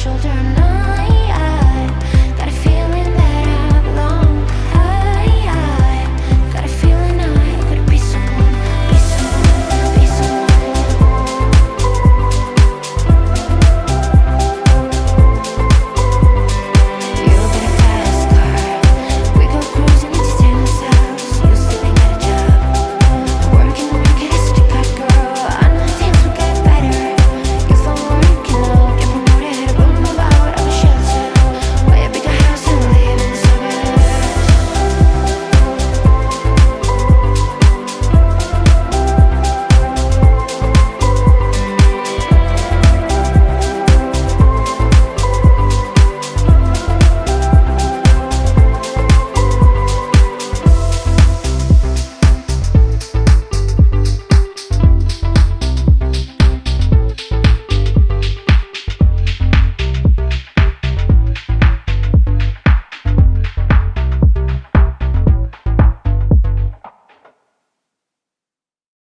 shoulder